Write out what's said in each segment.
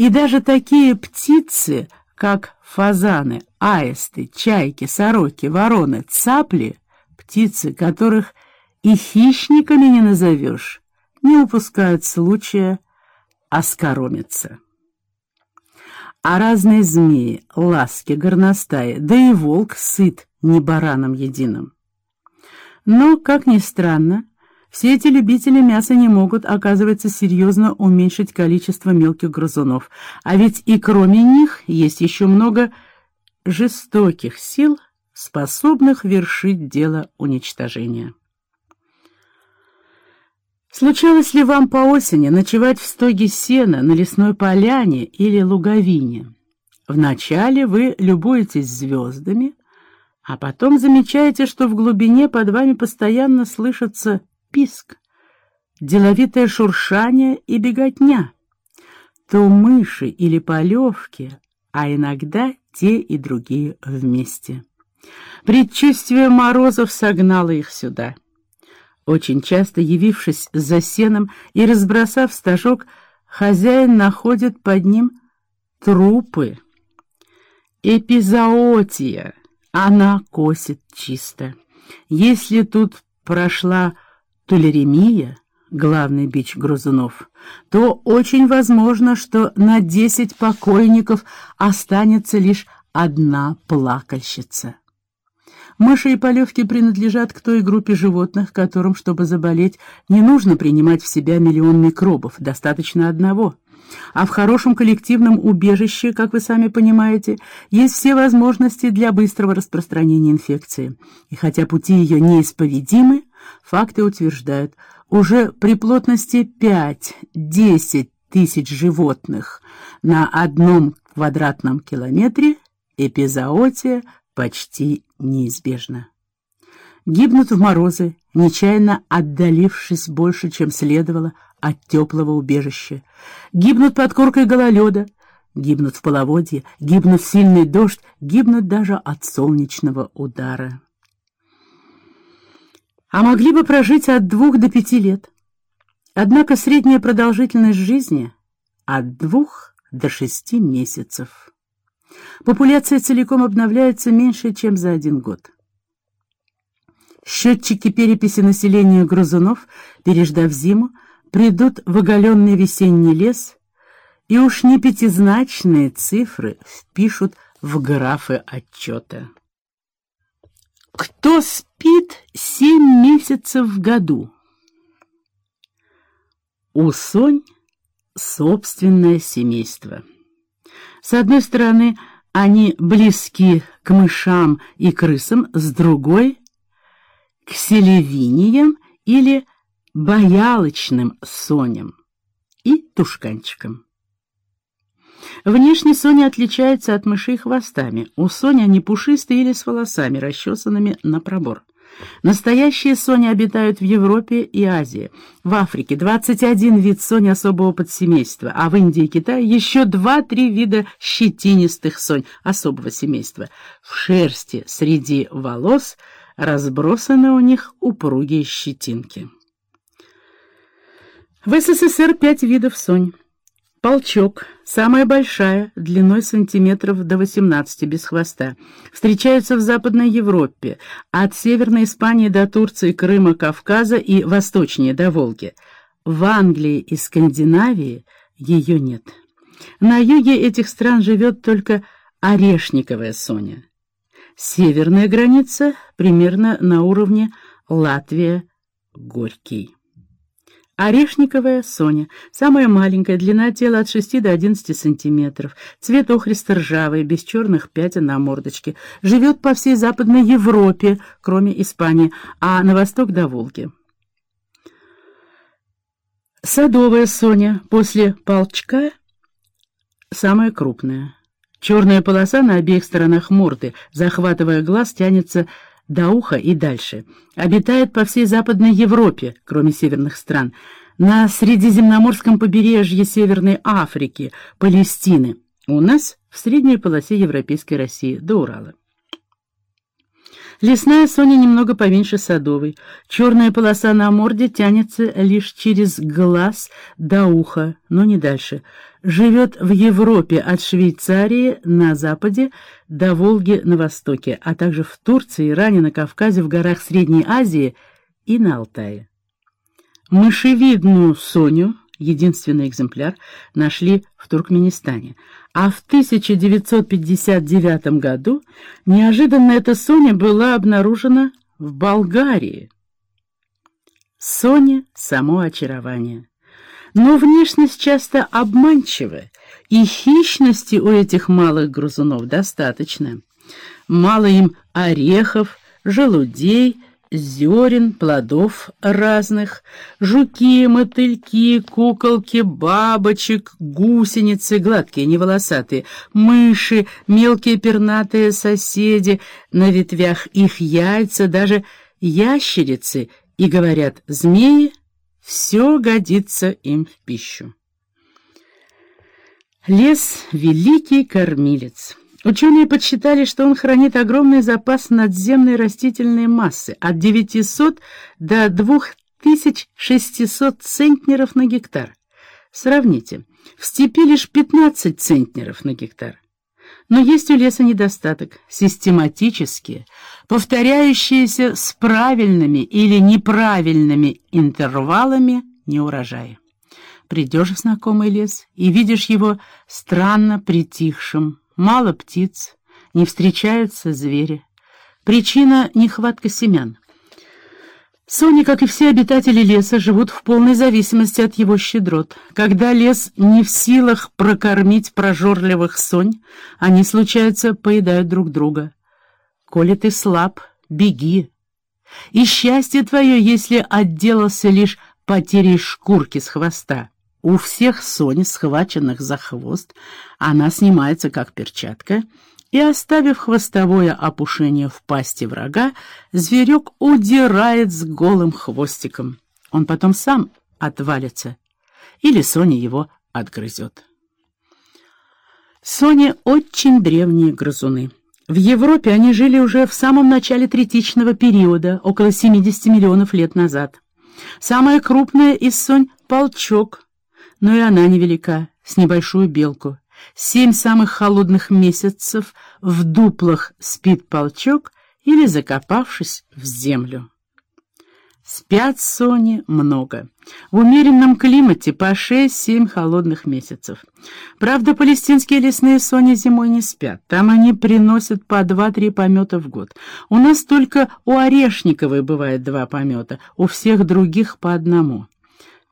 И даже такие птицы, как фазаны, аисты, чайки, сороки, вороны, цапли, птицы, которых и хищниками не назовешь, не упускают случая оскоромиться. А разные змеи, ласки, горностаи, да и волк сыт не бараном единым. Но, как ни странно, все эти любители мяса не могут, оказывается, серьезно уменьшить количество мелких грызунов, а ведь и кроме них есть еще много жестоких сил, способных вершить дело уничтожения. Случалось ли вам по осени ночевать в стоге сена на лесной поляне или луговине? Вначале вы любуетесь звездами, а потом замечаете, что в глубине под вами постоянно слышится писк, деловитое шуршание и беготня, то мыши или полевки, а иногда те и другие вместе. Предчувствие морозов согнало их сюда. Очень часто, явившись за сеном и разбросав стажок, хозяин находит под ним трупы. Эпизоотия, она косит чисто. Если тут прошла тулеремия, главный бич грызунов, то очень возможно, что на десять покойников останется лишь одна плакальщица. Мыши и полевки принадлежат к той группе животных, которым, чтобы заболеть, не нужно принимать в себя миллион микробов, достаточно одного. А в хорошем коллективном убежище, как вы сами понимаете, есть все возможности для быстрого распространения инфекции. И хотя пути ее неисповедимы, факты утверждают, уже при плотности 5-10 тысяч животных на одном квадратном километре эпизоотия почти неизбежно. Гибнут в морозы, нечаянно отдалившись больше, чем следовало от теплого убежища. Гибнут под коркой гололеда, гибнут в половодье, гибнут в сильный дождь, гибнут даже от солнечного удара. А могли бы прожить от двух до пяти лет. Однако средняя продолжительность жизни от двух до шести месяцев. Популяция целиком обновляется меньше, чем за один год. Счетчики переписи населения грызунов, переждав зиму, придут в оголенный весенний лес, и уж не пятизначные цифры впишут в графы отчета. Кто спит семь месяцев в году? У Сонь собственное семейство. С одной стороны, они близки к мышам и крысам, с другой — к селевиниям или боялочным соням и тушканчикам. Внешне Соня отличается от мышей хвостами. У Сони они пушистые или с волосами, расчесанными на пробор. Настоящие сони обитают в Европе и Азии. В Африке 21 вид сонь особого подсемейства, а в Индии и Китае еще 2-3 вида щетинистых сонь особого семейства. В шерсти среди волос разбросаны у них упругие щетинки. В СССР пять видов сонь. Полчок, самая большая, длиной сантиметров до 18, без хвоста. Встречаются в Западной Европе, от Северной Испании до Турции, Крыма, Кавказа и восточнее до Волги. В Англии и Скандинавии ее нет. На юге этих стран живет только орешниковая соня. Северная граница примерно на уровне Латвия-Горький. Орешниковая Соня. Самая маленькая, длина тела от 6 до 11 сантиметров. Цвет охристо-ржавый, без черных пятен на мордочке. Живет по всей Западной Европе, кроме Испании, а на восток до Волги. Садовая Соня. После полчка самая крупная. Черная полоса на обеих сторонах морды, захватывая глаз, тянется до уха и дальше. Обитает по всей Западной Европе, кроме северных стран, на Средиземноморском побережье Северной Африки, Палестины. У нас в средней полосе Европейской России, до Урала. Лесная соня немного поменьше садовой. Черная полоса на морде тянется лишь через глаз до уха, но не дальше. Живет в Европе от Швейцарии на западе до Волги на востоке, а также в Турции, Иране, на Кавказе, в горах Средней Азии и на Алтае. Мышевидную Соню, единственный экземпляр, нашли в Туркменистане, а в 1959 году неожиданно эта Соня была обнаружена в Болгарии. Соня — само очарование. Но внешность часто обманчива, и хищности у этих малых грызунов достаточно. Мало им орехов, желудей, зерен, плодов разных, жуки, мотыльки, куколки, бабочек, гусеницы, гладкие, не волосатые, мыши, мелкие пернатые соседи, на ветвях их яйца, даже ящерицы, и, говорят, змеи, все годится им в пищу. Лес — великий кормилец. Ученые подсчитали, что он хранит огромный запас надземной растительной массы от 900 до 2600 центнеров на гектар. Сравните, в степи лишь 15 центнеров на гектар. Но есть у леса недостаток – систематические, повторяющиеся с правильными или неправильными интервалами неурожая. Придешь в знакомый лес и видишь его странно притихшим, Мало птиц, не встречаются звери. Причина — нехватка семян. Сони, как и все обитатели леса, живут в полной зависимости от его щедрот. Когда лес не в силах прокормить прожорливых сонь, они, случается, поедают друг друга. Коли ты слаб, беги. И счастье твое, если отделался лишь потерей шкурки с хвоста. У всех Сони, схваченных за хвост, она снимается как перчатка, и, оставив хвостовое опушение в пасти врага, зверек удирает с голым хвостиком. Он потом сам отвалится, или Соня его отгрызет. Сони очень древние грызуны. В Европе они жили уже в самом начале третичного периода, около 70 миллионов лет назад. Самая крупная из сонь — полчок — но и она невелика, с небольшую белку. Семь самых холодных месяцев в дуплах спит полчок или закопавшись в землю. Спят сони много. В умеренном климате по шесть-семь холодных месяцев. Правда, палестинские лесные сони зимой не спят. Там они приносят по два-три помета в год. У нас только у Орешниковой бывает два помета, у всех других по одному.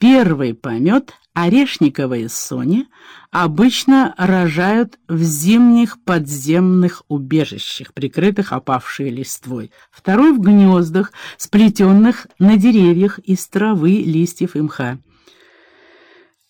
Первый помет орешниковые сони обычно рожают в зимних подземных убежищах, прикрытых опавшей листвой. Второй в гнездах, сплетенных на деревьях из травы, листьев и мха.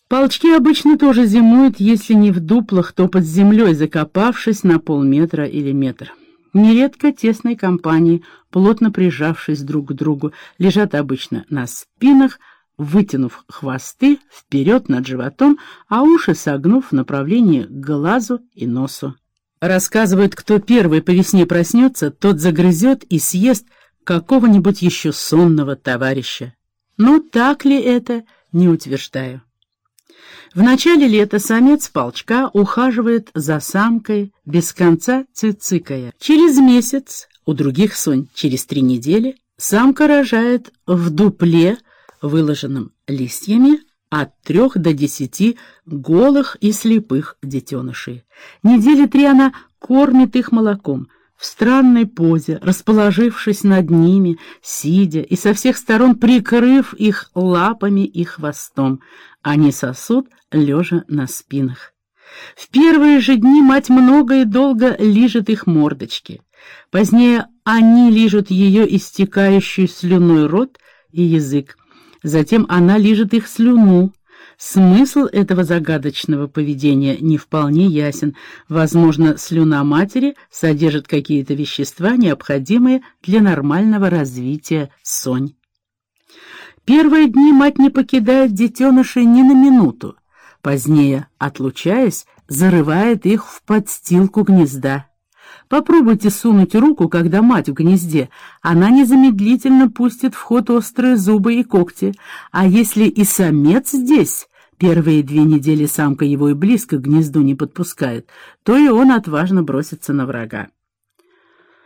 Полчки обычно тоже зимуют, если не в дуплах, то под землей, закопавшись на полметра или метр. Нередко тесной компании, плотно прижавшись друг к другу, лежат обычно на спинах, вытянув хвосты вперед над животом, а уши согнув в направлении к глазу и носу. Рассказывают, кто первый по весне проснется, тот загрызет и съест какого-нибудь еще сонного товарища. Но так ли это, не утверждаю. В начале лета самец полчка ухаживает за самкой, без конца цицикая. Через месяц, у других сонь через три недели, самка рожает в дупле, выложенным листьями, от трех до десяти голых и слепых детенышей. Недели три она кормит их молоком, в странной позе, расположившись над ними, сидя и со всех сторон прикрыв их лапами и хвостом. Они сосут, лежа на спинах. В первые же дни мать много и долго лижет их мордочки. Позднее они лижут ее истекающий слюной рот и язык затем она лижет их слюну. Смысл этого загадочного поведения не вполне ясен. Возможно, слюна матери содержит какие-то вещества, необходимые для нормального развития сонь. Первые дни мать не покидает детенышей ни на минуту. Позднее, отлучаясь, зарывает их в подстилку гнезда. Попробуйте сунуть руку, когда мать в гнезде. Она незамедлительно пустит в ход острые зубы и когти. А если и самец здесь, первые две недели самка его и близко к гнезду не подпускает, то и он отважно бросится на врага.